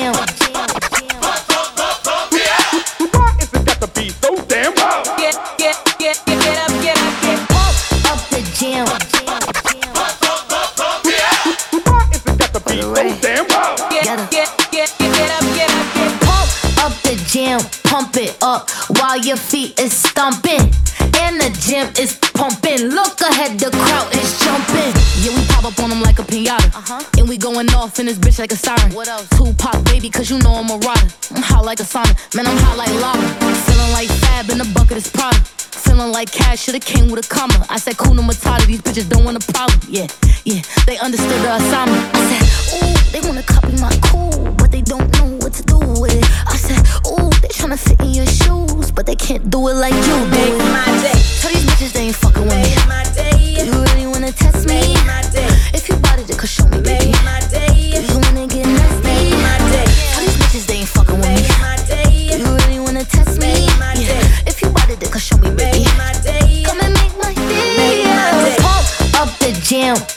gym. Why is it got to be so damn loud? Get, get, get, get, get up, get up, get Pump up the gym. Why is it got to be so damn loud? get, Get get, get, get, get up, get up, get Pump up the gym. Pump it up while your feet is stomping. And the gym is pumping. Look ahead, the crowd is jumping. On them like a pinata. Uh-huh. And we going off in this bitch like a siren. What else? Tupac, baby, cause you know I'm a rider. I'm hot like a sauna, man, I'm hot like lava. Feeling like Fab in the bucket is Prada. Feeling like cash should've came with a comma. I said, cool, Kuna Matata, these bitches don't want a problem. Yeah, yeah, they understood the assignment. I said, ooh, they wanna copy my cool, but they don't know what to do with it. I said, ooh, they tryna fit in your shoes, but they can't do it like you do Make my day, Tell these bitches they ain't fucking with me.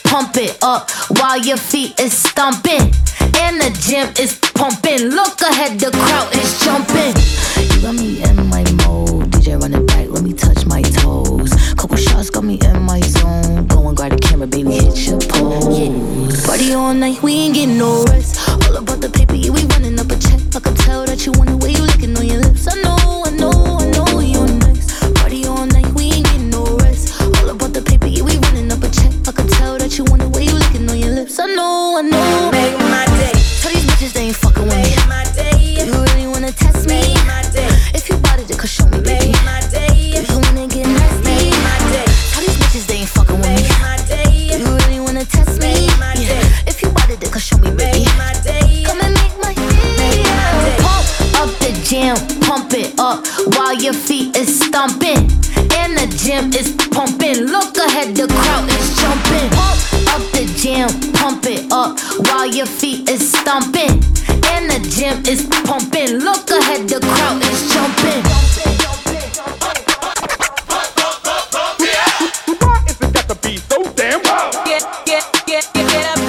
Pump it up while your feet is stomping. And the gym is pumping. Look ahead, the crowd is jumping. You got me in my mode. DJ run it back, let me touch my toes. Couple shots got me in my zone. Go and grab the camera, baby, hit your pose. Party all night, we ain't getting no rest. All about the paper, yeah, we running up a check. I can tell that you the way you licking on your lips. I know, gym, pump it up while your feet is stomping. And the gym is pumping. Look ahead, the crowd is jumping. Pump up the gym, pump it up while your feet is stomping. And the gym is pumping. Look ahead, the crowd is jumping. Why is it got to be so damn loud? Get, get, get, get, get up.